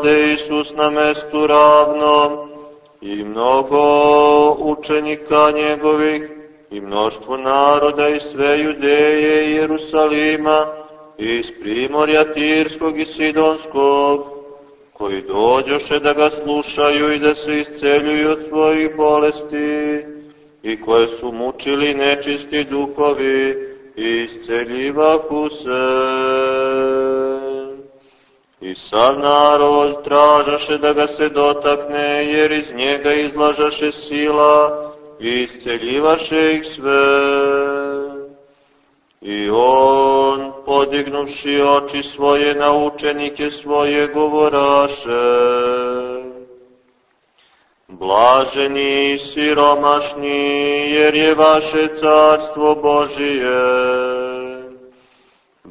pade Isus na mestu ravnom i mnogo učenika njegovih i mnoštvo naroda i sve Judeje i Jerusalima i iz primorja Tirskog i Sidonskog koji dođoše da ga slušaju i da se isceljuju od svojih bolesti i koje su mučili nečisti duhovi i isceljivahu se. I sav narod tražaše da ga se dotakne, jer iz njega izlažaše sila i isceljivaše ih sve. I on, podignuvši oči svoje na učenike svoje, govoraše, Blaženi siromašni, jer je vaše carstvo Božije.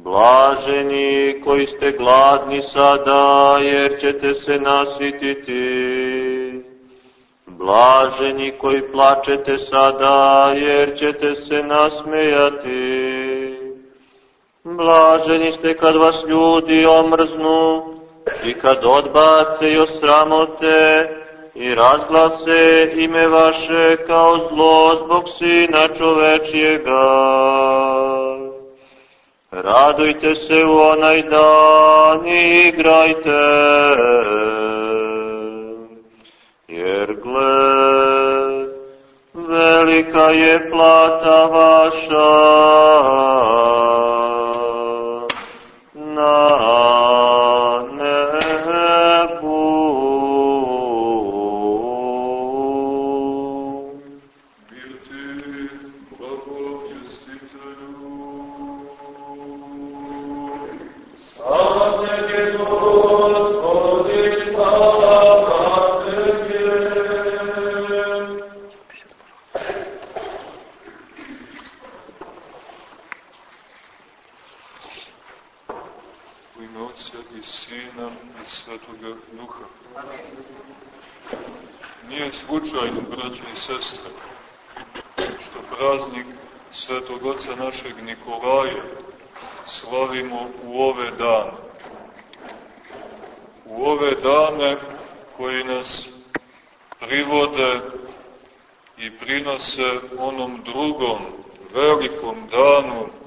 Blaženi koji ste gladni sada, jer ćete se nasititi. Blaženi koji plačete sada, jer ćete se nasmejati. Blaženi ste kad vas ljudi omrznu i kad odbace i osramote i razglase ime vaše kao zlo zbog sina čovečijega. Radujte se u onaj dan i igrajte, jer gled, velika je plata vaša. u ime Otca i Sina i Svetoga Duha. Nije slučajno, braće i sestre, što praznik Svetog Otca našeg Nikolaja slavimo u ove dane. U ove dane koji nas privode i prinose onom drugom velikom danu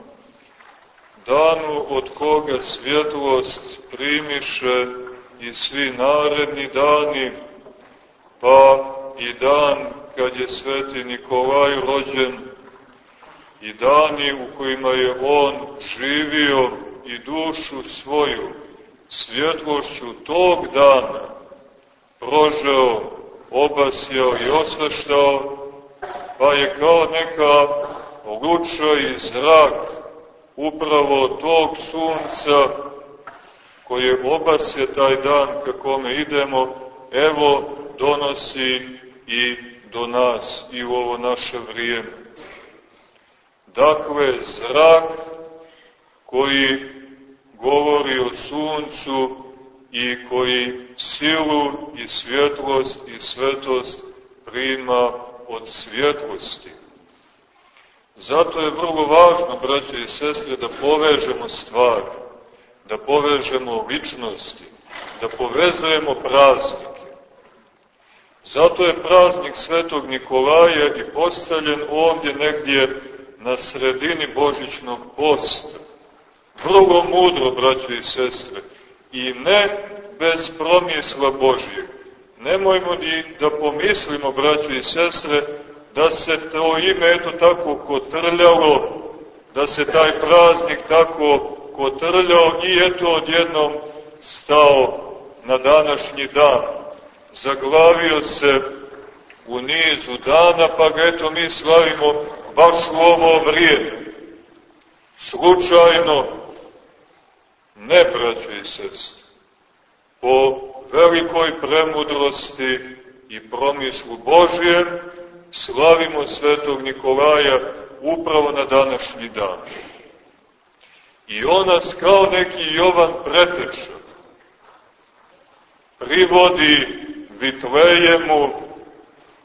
svjetlost primiše i svi naredni dani, pa i dan kad je sveti Nikolaj rođen, i dani u kojima je on živio i dušu svoju svjetlošću tog dana prožeo, obasjao i osveštao, pa je kao neka luča i zrak upravo tog sunca koje obasje taj dan ka kome idemo, evo donosi i do nas i u ovo naše vrijeme. Dakle, zrak koji govori o suncu i koji silu i svjetlost i svetost prima od svjetlosti. Zato je vrlo važno, braće i sestre, da povežemo stvari, da povežemo ličnosti, da povezujemo praznike. Zato je praznik Svetog Nikolaja i postavljen ovdje negdje na sredini Božićnog posta. Vrlo mudro, braće i sestre, i ne bez promisla Božijeg. Nemojmo ni da pomislimo, braće i sestre, da se to ime eto tako kotrljalo, da se taj praznik tako kotrljao i eto odjednom stao na današnji dan. Zaglavio se u nizu dana, pa ga eto mi slavimo baš u ovo vrijeme. Slučajno, ne braće sest, po velikoj premudrosti i promislu Božje, slavimo svetog Nikolaja upravo na današnji dan. I on nas kao neki Jovan preteča privodi Vitlejemu,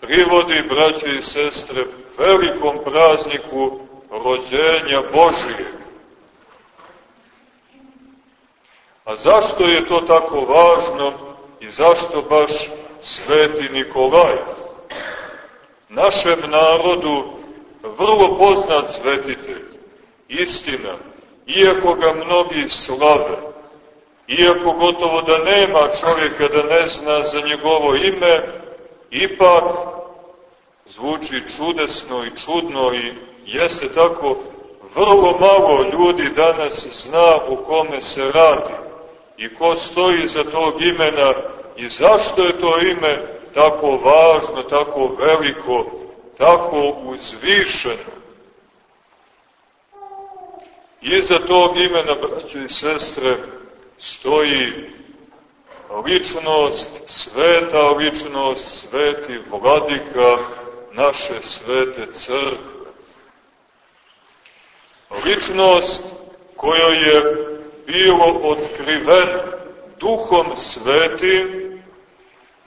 privodi, braće i sestre, velikom prazniku rođenja Božije. A zašto je to tako važno? i zašto baš sveti Nikolaj? Našem narodu vrlo poznat svetitelj, istina, iako ga mnogi slave, iako gotovo da nema čovjeka da ne zna za njegovo ime, ipak zvuči čudesno i čudno i jeste tako, vrlo malo ljudi danas zna u kome se radi i ko stoji za tog imena i zašto je to ime tako važno, tako veliko, tako uzvišeno. Iza tog imena, braće i sestre, stoji ličnost, sveta ličnost, sveti vladika naše svete crkve. Ličnost kojoj je bilo otkriven duhom svetim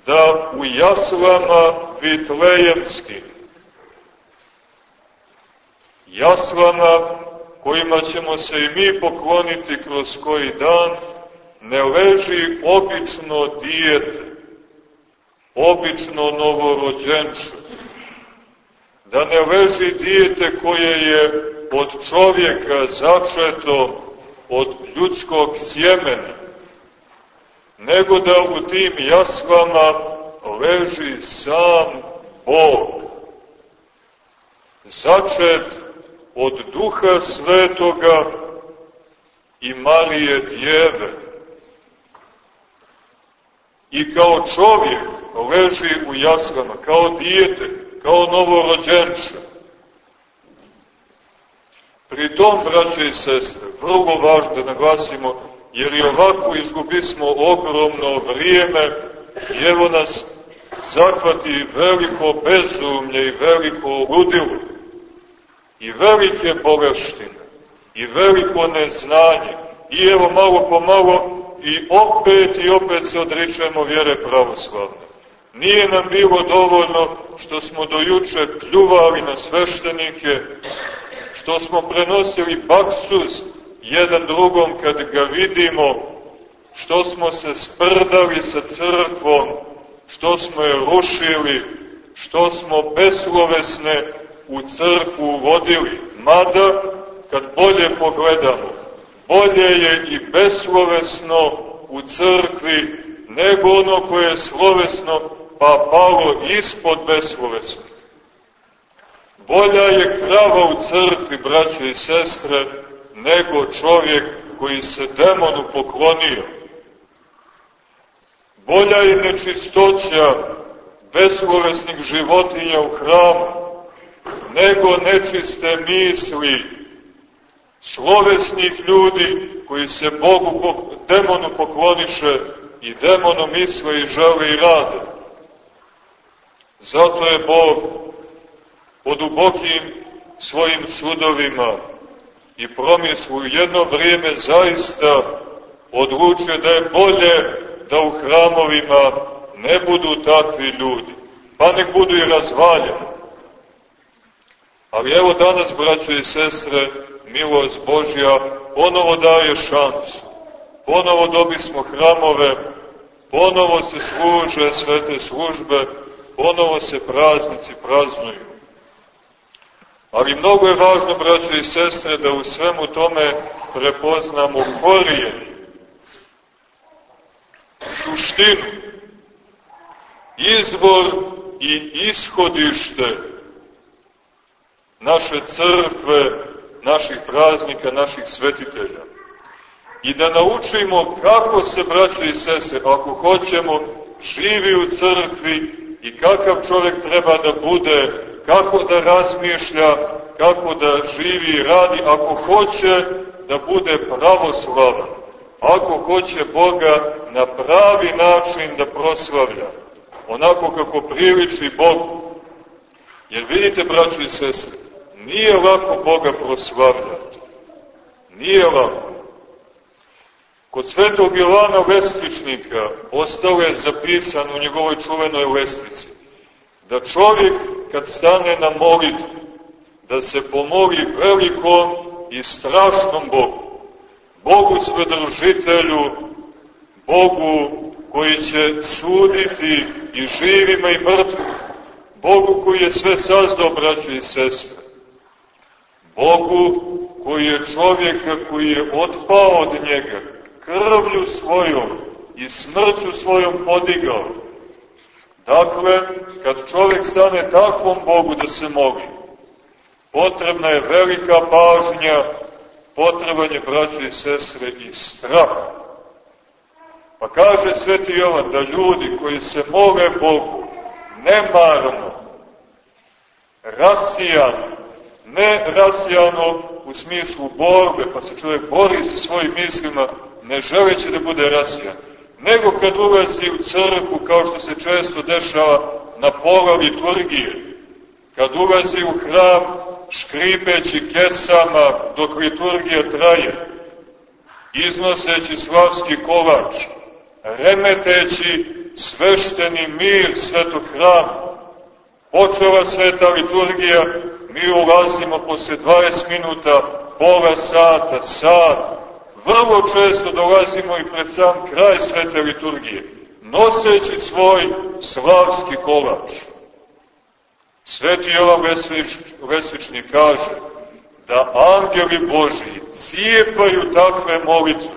da u jaslama vitlejemskim, jaslama kojima ćemo se i mi pokloniti kroz koji dan, ne leži obično dijete, obično novorođenče, da ne leži dijete koje je od čovjeka začeto od ljudskog sjemena, nego da u tim jasvama leži sam Bog, začet od duha svetoga i Marije djeve. I kao čovjek leži u jasvama, kao dijete, kao novorođenče. Pri tom, braće i sestre, vrlo važno da naglasimo, jer i ovako izgubismo ogromno vrijeme i evo nas zahvati veliko bezumlje i veliko ludilo i velike boleštine i veliko neznanje i evo malo po malo i opet i opet se odričemo vjere pravoslavne. Nije nam bilo dovoljno što smo dojuče pljuvali na sveštenike, što smo prenosili baksuz jedan drugom kad ga vidimo, što smo se sprdali sa crkvom, što smo je rušili, što smo beslovesne u crkvu vodili. Mada, kad bolje pogledamo, bolje je i beslovesno u crkvi nego ono koje je slovesno pa palo ispod beslovesno. Bolja je krava u crkvi, braćo i sestre, nego čovjek koji se demonu poklonio. Bolja je nečistoća beslovesnih životinja u hramu, nego nečiste misli slovesnih ljudi koji se Bogu, demonu pokloniše i demonom misle i žele i rade. Zato je Bog po dubokim svojim sudovima i promislu jedno vrijeme zaista odlučio da je bolje da u hramovima ne budu takvi ljudi, pa nek budu i razvaljeni. Ali evo danas, braćo i sestre, milost Božja ponovo daje šansu. Ponovo dobismo hramove, ponovo se služe svete službe, ponovo se praznici praznuju. Ali mnogo je važno, braćo i sestre, da u svemu tome prepoznamo korijen, suštinu, izvor i ishodište naše crkve, naših praznika, naših svetitelja. I da naučimo kako se, braćo i sestre, ako hoćemo, živi u crkvi i kakav čovjek treba da bude, kako da razmišlja, kako da živi i radi, ako hoće da bude pravoslavan, ako hoće Boga na pravi način da proslavlja, onako kako priliči Bogu. Jer vidite, braćo i sestre, nije lako Boga proslavljati. Nije lako. Kod svetog Jovana Lestvičnika ostalo je zapisano u njegovoj čuvenoj lestvici da čovjek kad stane na molitvu, da se pomoli velikom i strašnom Bogu, Bogu svedržitelju, Bogu koji će suditi i živima i mrtvima, Bogu koji je sve sazdao, braće i sestre, Bogu koji je čovjeka koji je otpao od njega, krvlju svojom i smrću svojom podigao. Dakle, kad čovjek stane takvom Bogu da se moli, potrebna je velika pažnja, potreban je, braće i sestre, i strah. Pa kaže Sveti Jovan da ljudi koji se mole Bogu, nemarno, rasijano, ne rasijano u smislu borbe, pa se čovjek bori sa svojim mislima, ne želeći da bude rasijan, nego kad ulazi u crkvu, kao što se često dešava na pola liturgije, kad ulazi u hram škripeći kesama dok liturgija traje, iznoseći slavski kolač, remeteći svešteni mir svetog hrama. Počela sveta liturgija, mi ulazimo posle 20 minuta, pola sata, sat, vrlo često dolazimo i pred sam kraj svete liturgije, noseći svoj slavski kolač. Sveti Jovan Veslični kaže da angeli Božiji cijepaju takve molitve.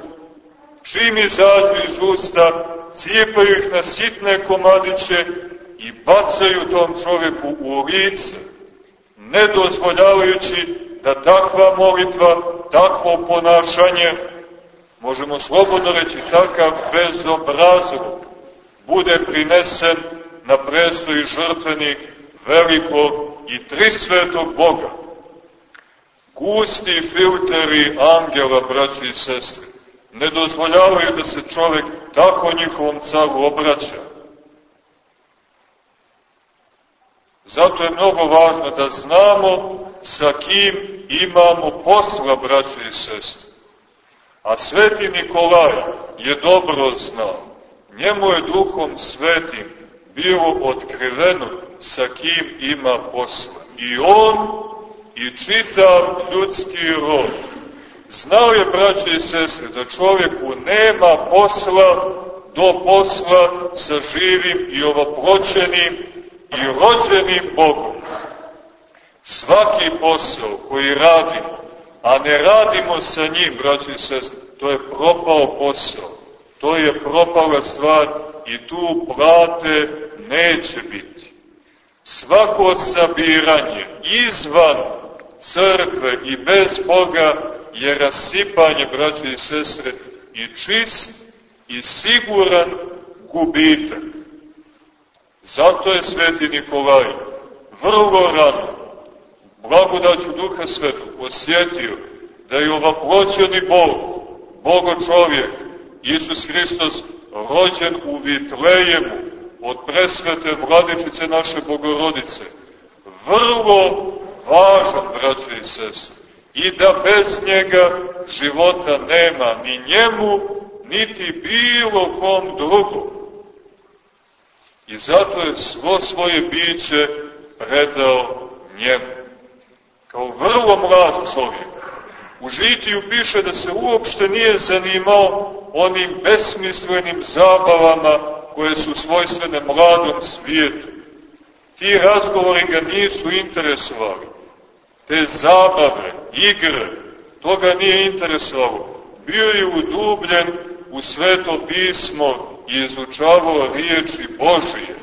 Čim izađu iz usta, cijepaju ih na sitne komadiće i bacaju tom čoveku u lice, ne dozvoljavajući da takva molitva, takvo ponašanje, možemo slobodno reći takav bezobrazluk, bude prinesen na prestoji žrtvenik velikog i trisvetog Boga. Gusti filteri angela, braći i sestri, ne dozvoljavaju da se čovek tako njihovom caru obraća. Zato je mnogo važno da znamo sa kim imamo posla, braći i sestri. A sveti Nikolaj je dobro znao. Njemu je duhom svetim bilo otkriveno sa kim ima posla. I on i čitav ljudski rod. Znao je, braće i sestre, da čovjeku nema posla do posla sa živim i ovoploćenim i rođenim Bogom. Svaki posao koji radimo, a ne radimo sa njim, braći i sestre, to je propao posao, to je propala stvar i tu plate neće biti. Svako sabiranje izvan crkve i bez Boga je rasipanje, braće i sestre, i čist i siguran gubitak. Zato je sveti Nikolaj vrlo rano, blagodaću Duha Svetog, osjetio da je ovaploćeni Bog, Bogo čovjek, Isus Hristos, rođen u Vitlejemu, od presvete vladičice naše Bogorodice, vrlo važan, braće i sestre, i da bez njega života nema ni njemu, niti bilo kom drugom. I zato je svo svoje biće predao njemu. Kao vrlo mlad čovjek. U žitiju piše da se uopšte nije zanimao onim besmislenim zabavama koje su svojstvene mladom svijetu. Ti razgovori ga nisu interesovali. Te zabave, igre, to ga nije interesovalo. Bio je udubljen u sveto pismo i izučavao riječi Božije.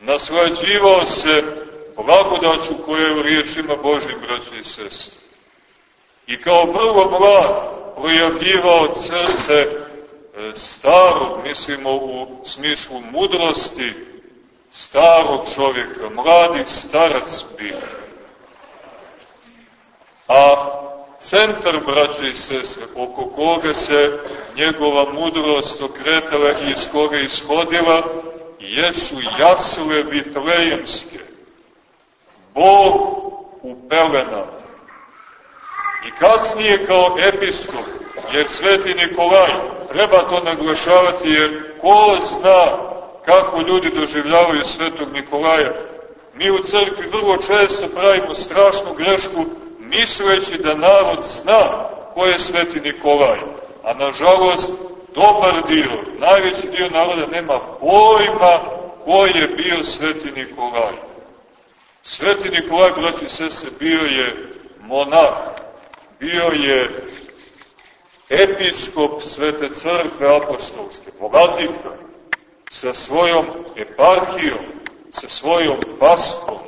Naslađivao se blagodaću koja je u riječima Božim, braći i sestri. I kao vrlo mlad projavljivao crte e, starog, mislimo u smislu mudrosti, starog čovjeka, mladih starac bio. A centar, braće i sestre, oko koga se njegova mudrost okretala i iz koga ishodila, jesu jasle vitlejemske. Bog u pelenama. I kasnije kao episkop, jer sveti Nikolaj, treba to naglašavati, jer ko zna kako ljudi doživljavaju svetog Nikolaja. Mi u crkvi vrlo često pravimo strašnu grešku misleći da narod zna ko je sveti Nikolaj. A nažalost, dobar dio, najveći dio naroda nema pojma ko je bio sveti Nikolaj. Sveti Nikolaj, braći i sese, bio je monah, bio je episkop Svete crkve apostolske, vladika, sa svojom eparhijom, sa svojom paskom,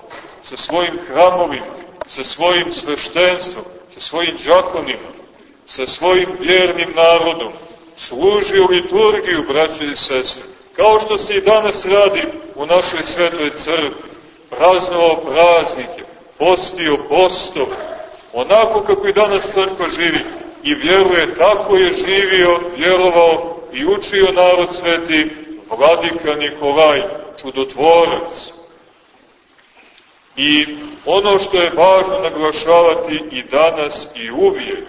sa svojim hramovima, sa svojim sveštenstvom, sa svojim džakonima, sa svojim vjernim narodom, služio liturgiju, braće i sestre, kao što se i danas radi u našoj svetoj crkvi, praznovao praznike, postio postov, onako kako i danas crkva živi i vjeruje, tako je živio, vjerovao i učio narod sveti vladika Nikolaj, čudotvorac. I ono što je važno naglašavati i danas i uvijek,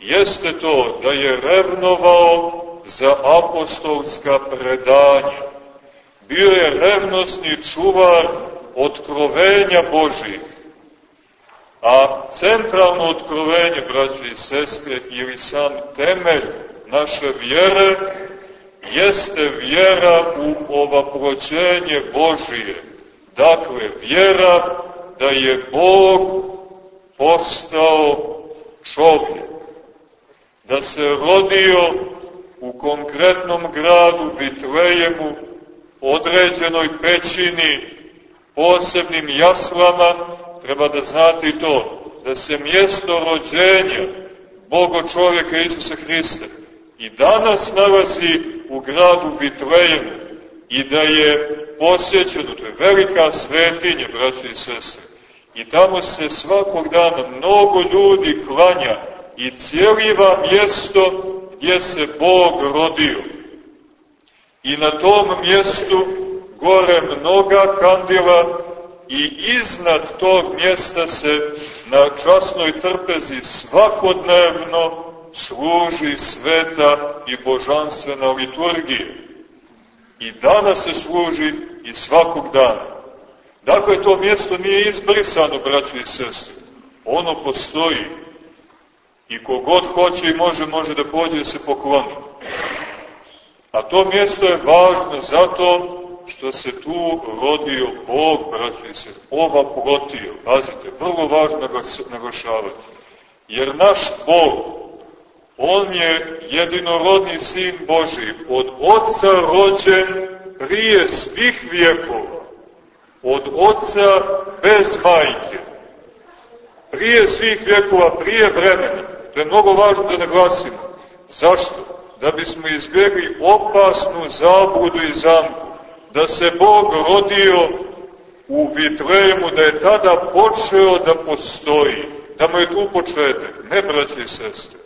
jeste to da je revnovao za apostolska predanja. Bio je revnosni čuvar otkrovenja Božih. A centralno otkrovenje, braće i sestre, ili sam temelj naše vjere, jeste vjera u ovaproćenje Božije. Dakle, vjera da je Bog postao čovjek, da se rodio u konkretnom gradu Bitlejemu, određenoj pećini, posebnim jaslama, treba da znate i to, da se mjesto rođenja Boga čovjeka Isusa Hrista i danas nalazi u gradu Bitlejemu i da je posjećeno, to je velika svetinja, braći i sestre, i tamo se svakog dana mnogo ljudi klanja i cijeliva mjesto gdje se Bog rodio. I na tom mjestu gore mnoga kandila i iznad tog mjesta se na časnoj trpezi svakodnevno služi sveta i božanstvena liturgija. I danas se služi i svakog dana. Dakle, to mjesto nije izbrisano, braći i sestri. Ono postoji. I kogod hoće i može, može da pođe se pokloni. A to mjesto je važno zato što se tu rodio Bog, braći se, ova protio. Pazite, vrlo važno naglašavati. Jer naš Bog, On je jedinorodni sin Boži, od Otca rođen prije svih vjekova, od Otca bez majke, prije svih vjekova, prije vremena. To je mnogo važno da naglasimo. Zašto? Da bismo izbjegli opasnu zabudu i zamku da se Bog rodio u Vitlejemu, da je tada počeo da postoji, da mu je tu početak, ne braće i sestre.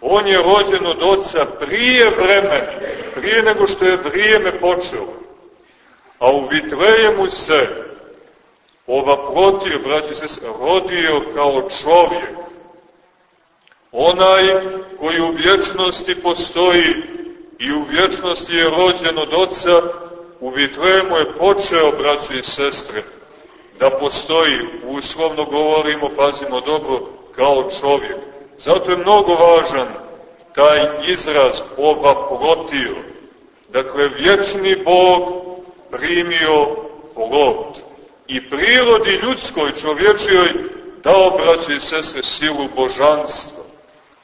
On je rođen od oca prije vremena, prije nego što je vrijeme počelo. A u Vitlejemu se ova protio, braće i sestre, rodio kao čovjek. Onaj koji u vječnosti postoji i u vječnosti je rođen od oca, u Vitlemu je počeo, braći i sestre, da postoji, uslovno govorimo, pazimo dobro, kao čovjek. Zato je mnogo važan taj izraz ovaprotio. Dakle, vječni Bog primio plot i prirodi ljudskoj, čovječijoj, dao, braći i sestre, silu božanstva.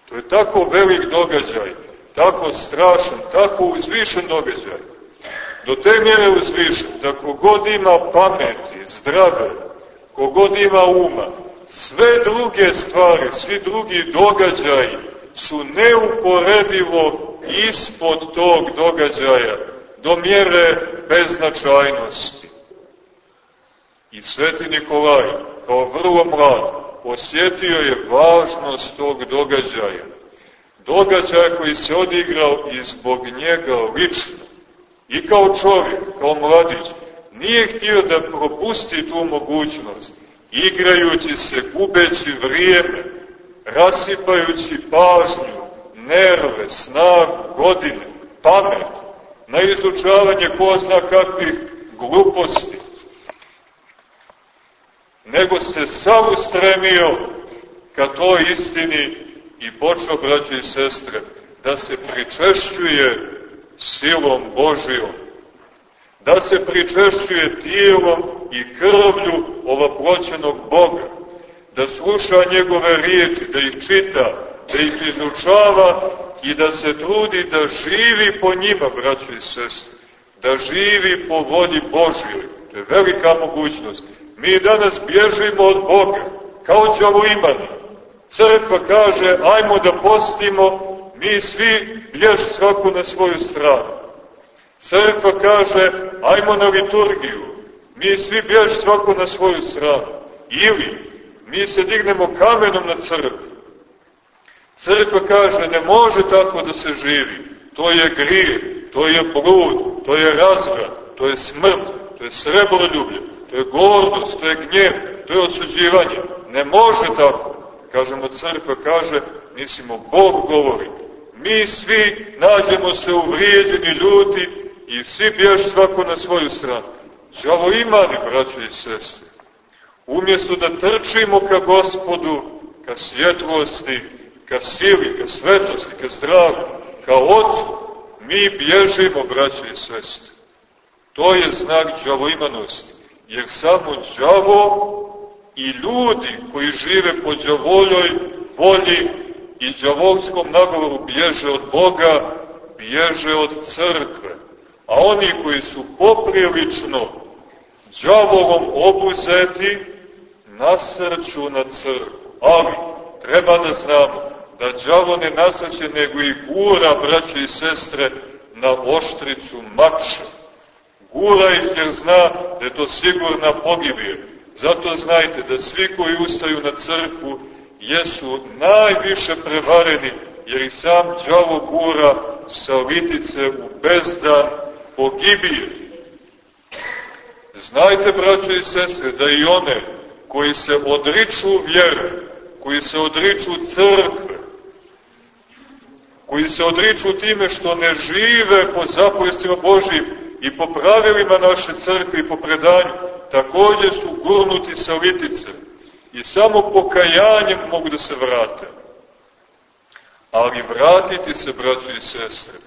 To je tako velik događaj, tako strašan, tako uzvišen događaj do te mjere uzvišen da kogod ima pameti, zdrave, kogod ima uma, sve druge stvari, svi drugi događaji su neuporedivo ispod tog događaja, do mjere beznačajnosti. I sveti Nikolaj, kao vrlo mlad, osjetio je važnost tog događaja. Događaja koji se odigrao i zbog njega lično i kao čovjek, kao mladić, nije htio da propusti tu mogućnost, igrajući se, gubeći vrijeme, rasipajući pažnju, nerve, snagu, godine, pamet, na izučavanje ko zna kakvih gluposti, nego se sam ustremio ka toj istini i počeo, braće i sestre, da se pričešćuje silom Božijom, da se pričešćuje tijelom i krvlju ovoploćenog Boga, da sluša njegove riječi, da ih čita, da ih izučava i da se trudi da živi po njima, braćo i sestre, da živi po volji Božjoj. To je velika mogućnost. Mi danas bježimo od Boga, kao ćemo imani. Crkva kaže, ajmo da postimo, mi svi bjež svako na svoju stranu. Crkva kaže, ajmo na liturgiju, mi svi bjež svako na svoju stranu. Ili, mi se dignemo kamenom na crkvu. Crkva kaže, ne može tako da se živi. To je grije, to je blud, to je razvrat, to je smrt, to je srebroljublje, to je gordost, to je gnjev, to je osuđivanje. Ne može tako. Kažemo, crkva kaže, mislimo, Bog govori. Mi svi nađemo se uvrijeđeni ljuti i svi bješ svako na svoju stranu. Đavo ima li, braćo i sestre? Umjesto da trčimo ka gospodu, ka svjetlosti, ka sili, ka svetosti, ka zdravlju, ka ocu, mi bježimo, braćo i sestre. To je znak džavoimanosti, jer samo džavo i ljudi koji žive po džavoljoj volji i džavolskom nagovoru bježe od Boga, bježe od crkve. A oni koji su poprilično džavolom obuzeti, nasrću na crkvu. Ali, treba da znamo, da džavo ne nasrće, nego i gura, braće i sestre, na oštricu mača. Gura ih jer zna da je to sigurna pogibije. Zato znajte da svi koji ustaju na crkvu jesu najviše prevareni, jer ih sam džavo gura sa litice u bezdan pogibije. Znajte, braćo i sestre, da i one koji se odriču vjere, koji se odriču crkve, koji se odriču time što ne žive po zapovjestima Božijim i po pravilima naše crkve i po predanju, takođe su gurnuti sa litice i samo pokajanjem mogu da se vrate. Ali vratiti se, braći i sestre,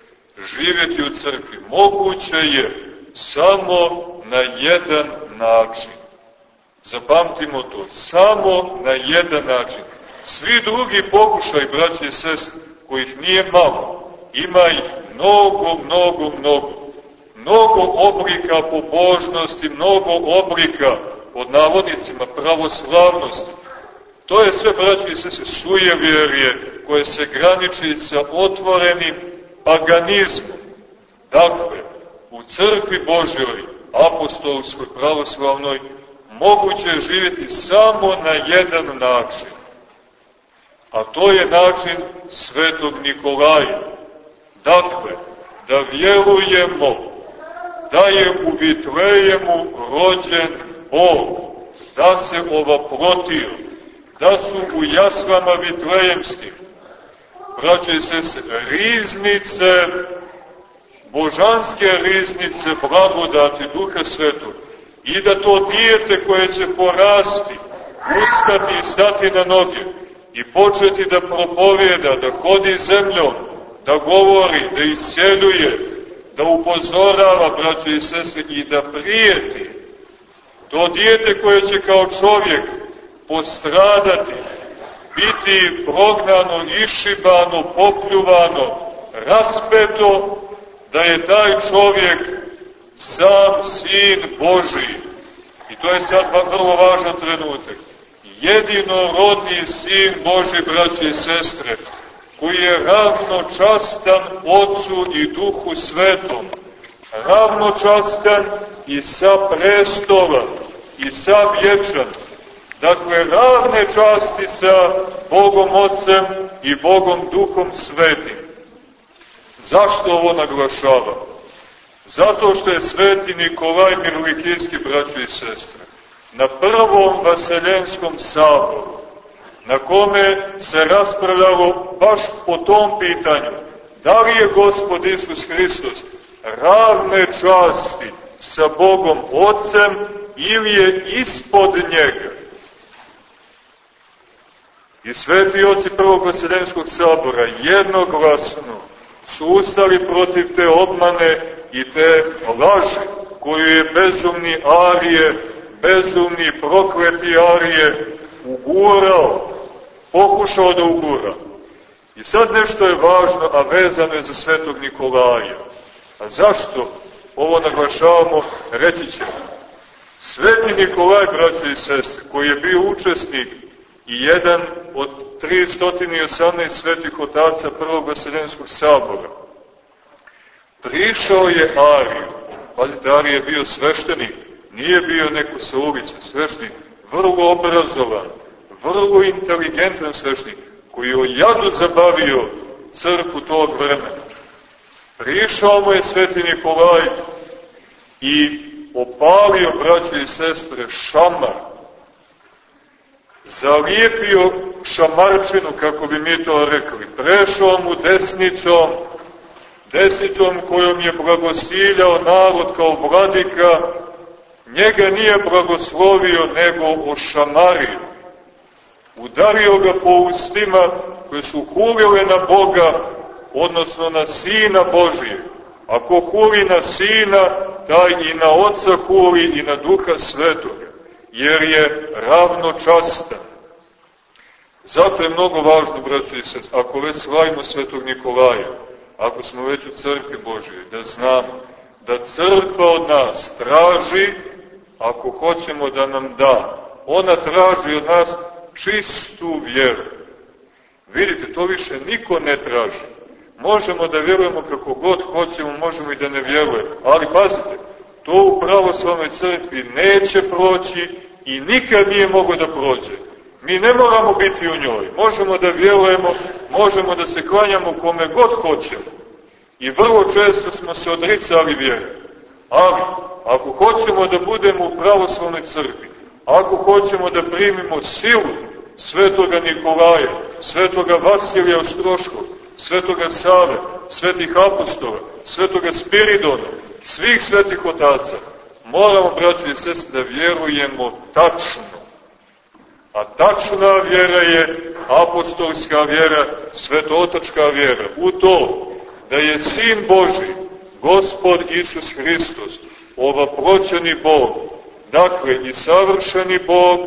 živjeti u crkvi, moguće je samo na jedan način. Zapamtimo to, samo na jedan način. Svi drugi pokušaj, braći i sestre, kojih nije malo, ima ih mnogo, mnogo, mnogo. Mnogo oblika pobožnosti, mnogo oblika, pod navodnicima, pravoslavnosti. To je sve, braći i sese, sujevjerje koje se graniči sa otvorenim paganizmom. Dakle, u crkvi Božjoj, apostolskoj, pravoslavnoj, moguće je živjeti samo na jedan način a to je način svetog Nikolaja. Dakle, da vjerujemo da je u Vitlejemu rođen Bog, da se ovaprotio, da su u jasvama Vitlejemskim, braće i sese, riznice, božanske riznice blagodati Duha Svetog i da to dijete koje će porasti, ustati i stati na noge, i početi da propovjeda, da hodi zemljom, da govori, da isceljuje, da upozorava braće i sestre i da prijeti. To dijete koje će kao čovjek postradati, biti prognano, išibano, popljuvano, raspeto, da je taj čovjek sam sin Boži. I to je sad vrlo važan trenutak jedinorodni sin Boži, braće i sestre, koji je ravno častan Otcu i Duhu Svetom, ravno častan i sa prestola, i sa vječan, dakle ravne časti sa Bogom Otcem i Bogom Duhom Svetim. Zašto ovo naglašava? Zato što je sveti Nikolaj Mirlikijski, braćo i sestre na prvom vaseljenskom saboru, na kome se raspravljalo baš po tom pitanju, da li je Gospod Isus Hristos ravne časti sa Bogom Otcem ili je ispod njega. I sveti oci Prvog Vaseljenskog sabora jednoglasno su ustali protiv te obmane i te laži koju je bezumni Arije, bezumni prokleti Arije ugurao, pokušao da ugura. I sad nešto je važno, a vezano je za svetog Nikolaja. A zašto ovo naglašavamo, reći ćemo. Sveti Nikolaj, braćo i sestre, koji je bio učesnik i jedan od 318 svetih otaca Prvog Vaseljenskog sabora, prišao je Ariju. Pazite, Arije je bio sveštenik, nije bio neko sa ulice, sveštenik, vrlo obrazovan, vrlo inteligentan sveštenik, koji je o jadu zabavio crku tog vremena. Prišao mu je sveti Nikolaj i opalio, braće i sestre, šamar. Zalijepio šamarčinu, kako bi mi to rekli. Prešao mu desnicom, desnicom kojom je blagosiljao narod kao vladika, njega nije blagoslovio, nego ošamario. Udario ga po ustima koje su hulile na Boga, odnosno na Sina Božije. Ako huli na Sina, taj i na Otca huli i na Duha Svetoga, jer je ravnočastan. Zato je mnogo važno, braći i sest, ako već slavimo Svetog Nikolaja, ako smo već u crkvi Božije, da znamo da crkva od nas traži, ako hoćemo da nam da, ona traži od nas čistu vjeru. Vidite, to više niko ne traži. Možemo da vjerujemo kako god hoćemo, možemo i da ne vjerujemo. Ali pazite, to u pravoslavnoj crkvi neće proći i nikad nije mogo da prođe. Mi ne moramo biti u njoj. Možemo da vjerujemo, možemo da se klanjamo kome god hoćemo. I vrlo često smo se odricali vjere. Ali, ako hoćemo da budemo u pravoslavnoj crkvi, ako hoćemo da primimo silu svetoga Nikolaja, svetoga Vasilija Ostroškog, svetoga Save, svetih apostola, svetoga Spiridona, svih svetih otaca, moramo, braći i sestri, da vjerujemo tačno. A tačna vjera je apostolska vjera, svetotačka vjera. U to da je Sin Boži, Gospod Isus Hristos, ova proćeni Bog, dakle i savršeni Bog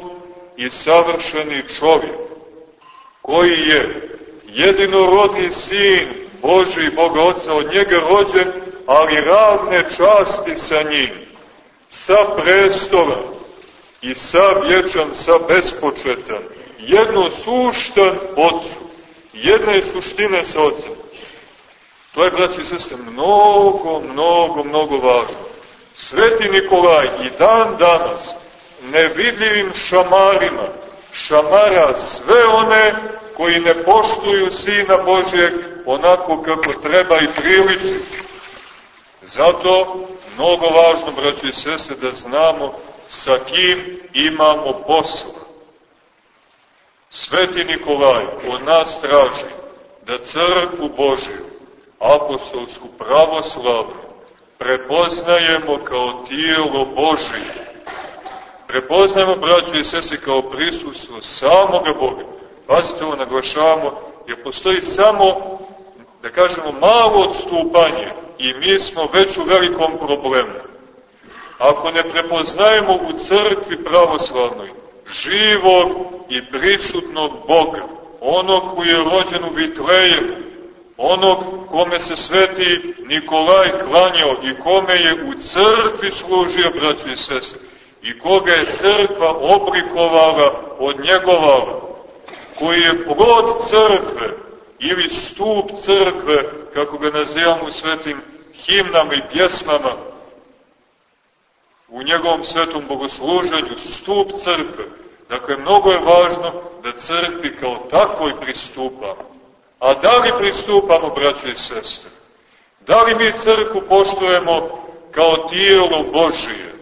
i savršeni čovjek, koji je jedinorodni sin Boži Boga Otca od njega rođen, ali ravne časti sa njim, sa prestola i sa vječan, sa bespočetan, jedno suštan Otcu, jedna je suština sa Otcem. To je, braći i sestre, mnogo, mnogo, mnogo važno. Sveti Nikolaj i dan danas nevidljivim šamarima šamara sve one koji ne poštuju Sina Božijeg onako kako treba i priliči. Zato mnogo važno, braći i sese, da znamo sa kim imamo posla. Sveti Nikolaj od nas traži da crkvu Božiju, apostolsku pravoslavnu, prepoznajemo kao tijelo Božije. Prepoznajemo, braći i sese, kao prisustvo samoga Boga Pazite, ovo naglašavamo, jer postoji samo, da kažemo, malo odstupanje i mi smo već u velikom problemu. Ako ne prepoznajemo u crkvi pravoslavnoj živog i prisutnog Boga, onog koji je rođen u Vitlejevu, onog kome se sveti Nikolaj klanjao i kome je u crkvi služio, braći i sese, i koga je crkva oblikovala, odnjegovala, koji je plod crkve ili stup crkve, kako ga nazivamo u svetim himnama i pjesmama, u njegovom svetom bogosluženju, stup crkve. Dakle, mnogo je važno da crkvi kao takvoj pristupamo. A da li pristupamo, braće i sestre? Da li mi crkvu poštujemo kao tijelo Božije?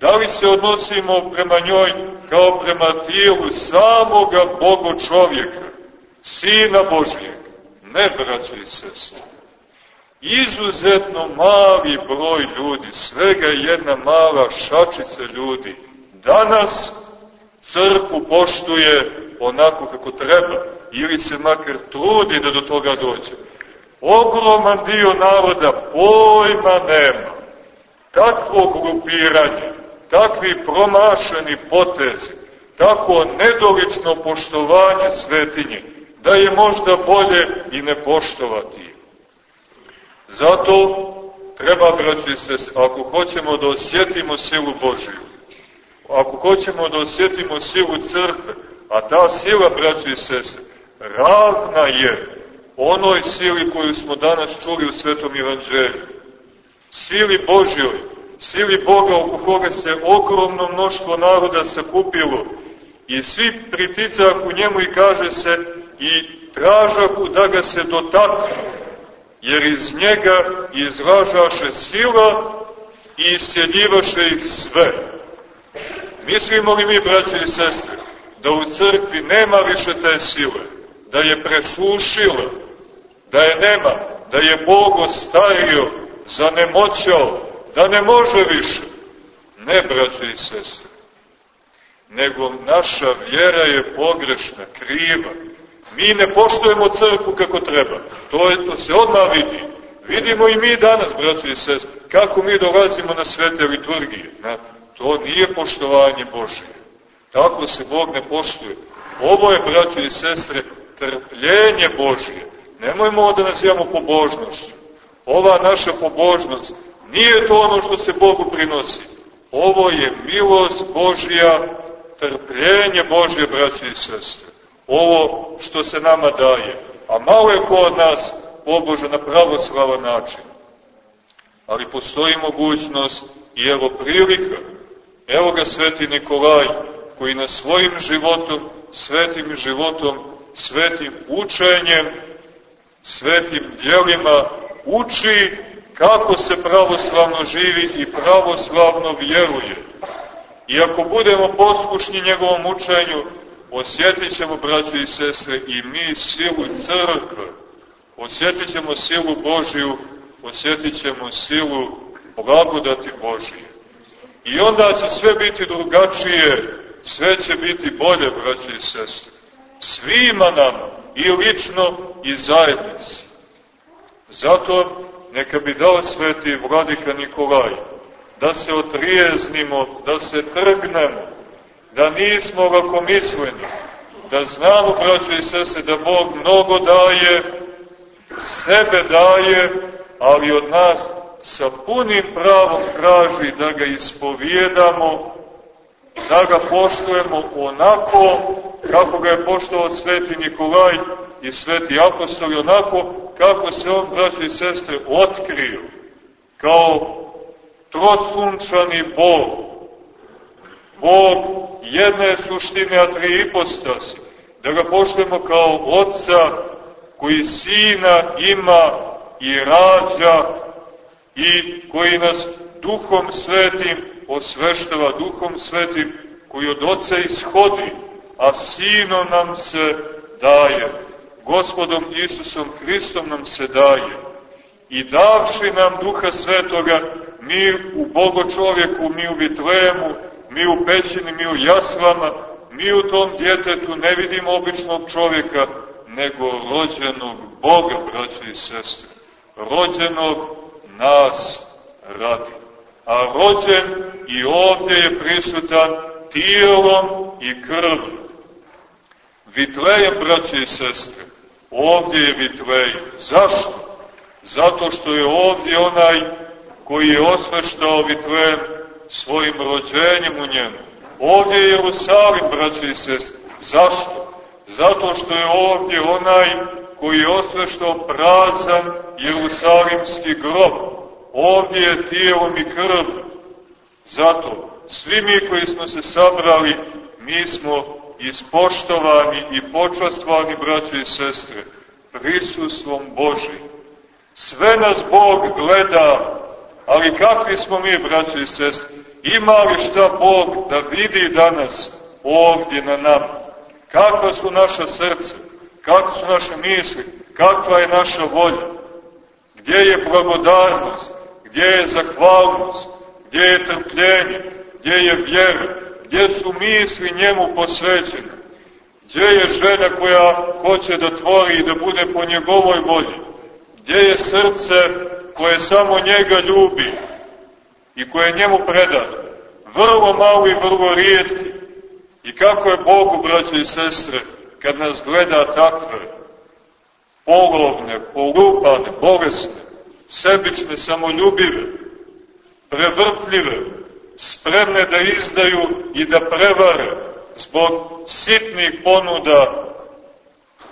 Da li se odnosimo prema njoj kao prema tijelu samoga Bogo čovjeka, Sina Božijeg? Ne, braće i sestre. Izuzetno mali broj ljudi, svega jedna mala šačica ljudi, danas crkvu poštuje onako kako treba, ili se makar trudi da do toga dođe. Ogroman dio naroda pojma nema. Takvo grupiranje, takvi promašeni potezi, tako nedolično poštovanje svetinje, da je možda bolje i ne poštovati. Zato treba, braći se, ako hoćemo da osjetimo silu Božiju, ako hoćemo da osjetimo silu crkve, a ta sila, braći sese, ravna je onoj sili koju smo danas čuli u Svetom Evanđelju, sili Božjoj, sili Boga oko koga se ogromno mnoštvo naroda sakupilo i svi priticah u njemu i kaže se i tražahu da ga se dotaknu, jer iz njega izražaše sila i isceljivaše ih sve. Mislimo li mi, braće i sestre, da u crkvi nema više te sile, da je presušila, da je nema, da je Bog ostario, zanemoćao, da ne može više? Ne, braće i sestre, nego naša vjera je pogrešna, kriva. Mi ne poštujemo crkvu kako treba. To, je, to se odmah vidi. Vidimo i mi danas, braći i sest, kako mi dolazimo na svete liturgije. Na, to nije poštovanje Božije. Tako se Bog ne poštuje. Ovo je, braći i sestre, trpljenje Božije. Nemojmo da nazivamo pobožnošću. Ova naša pobožnost nije to ono što se Bogu prinosi. Ovo je milost Božja, trpljenje Božje, braći i sestre. Ovo što se nama daje. A malo je ko od nas poboža na pravoslavan način. Ali postoji mogućnost i evo prilika. Evo ga sveti Nikolaj, koji na svojim životom, svetim životom, svetim učenjem, svetim djelima uči kako se pravoslavno živi i pravoslavno vjeruje. I ako budemo poslušni njegovom učenju, osjetit ćemo, braće i sestre, i mi silu crkve, osjetit ćemo silu Božiju, osjetit ćemo silu blagodati Božije. I onda će sve biti drugačije, sve će biti bolje, braće i sestre. Svima nam, i lično, i zajednici. Zato neka bi dao sveti vladika Nikolaj, da se otrijeznimo, da se trgnemo, da nismo lakomisleni, da znamo, braće i sese, da Bog mnogo daje, sebe daje, ali od nas sa punim pravom traži da ga ispovijedamo, da ga poštujemo onako kako ga je poštovao sveti Nikolaj i sveti apostoli, onako kako se on, braće i sestre, otkrio kao trosunčani Bog, Bog jedne suštine, a tri ipostasi, da ga poštujemo kao Otca koji Sina ima i rađa i koji nas Duhom Svetim osveštava, Duhom Svetim koji od Otca ishodi, a Sinom nam se daje. Gospodom Isusom Hristom nam se daje. I davši nam Duha Svetoga, mi u Bogo čovjeku, mi u Vitlemu, mi u pećini, mi u jaslama, mi u tom djetetu ne vidimo običnog čovjeka, nego rođenog Boga, braće i sestre. Rođenog nas radi. A rođen i ovdje je prisutan tijelom i krvom. Vitlejem, braće i sestre, ovdje je Vitlejem. Zašto? Zato što je ovdje onaj koji je osveštao Vitlejem svojim rođenjem u njemu. Ovdje je Jerusalim, braće i. Zašto? Zato što je ovdje onaj koji je osveštao prazan Jerusalimski grob. Ovdje je tijelom i krv. Zato, svi mi koji smo se sabrali, mi smo ispoštovani i počastvani, braće i sestre, prisustvom Božim. Sve nas Bog gleda, ali kakvi smo mi, braće i sestre? Ima li šta Bog da vidi danas ovdje na nama? Kakva su naša srca? Kakve su naše misli? Kakva je naša volja? Gdje je blagodarnost? Gdje je zahvalnost? Gdje je trpljenje? Gdje je vjera? Gdje su misli njemu posvećene? Gdje je želja koja hoće da tvori i da bude po njegovoj volji? Gdje je srce koje samo njega ljubi i koje njemu predano? Vrlo malo i vrlo rijetki. I kako je Bogu, braće i sestre, kad nas gleda takve, polovne, polupane, bolesne, sebične, samoljubive, prevrtljive, spremne da izdaju i da prevare zbog sitnih ponuda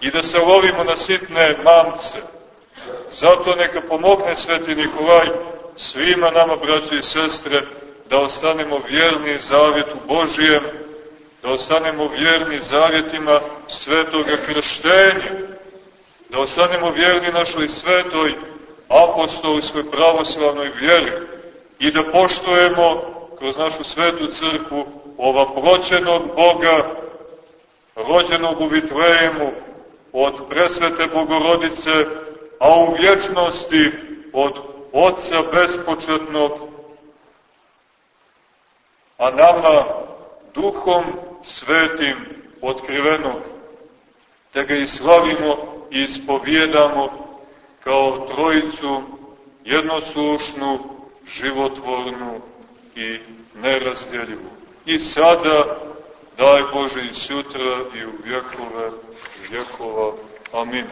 i da se lovimo na sitne mamce. Zato neka pomogne Sveti Nikolaj svima nama, braći i sestre, da ostanemo vjerni zavjetu Božijem, da ostanemo vjerni zavjetima svetoga krštenja, da ostanemo vjerni našoj svetoj apostolskoj pravoslavnoj vjeri i da poštojemo kroz našu svetu crkvu ova proćenog Boga, rođenog u Vitlejemu, od presvete Bogorodice, a u vječnosti od Otca bespočetnog, a nama duhom svetim otkrivenog, te ga i slavimo i ispovjedamo kao trojicu jednoslušnu, životvornu i nerazdjeljivu. I sada, daj Bože, i sutra i u vjekove vjekova. Amin.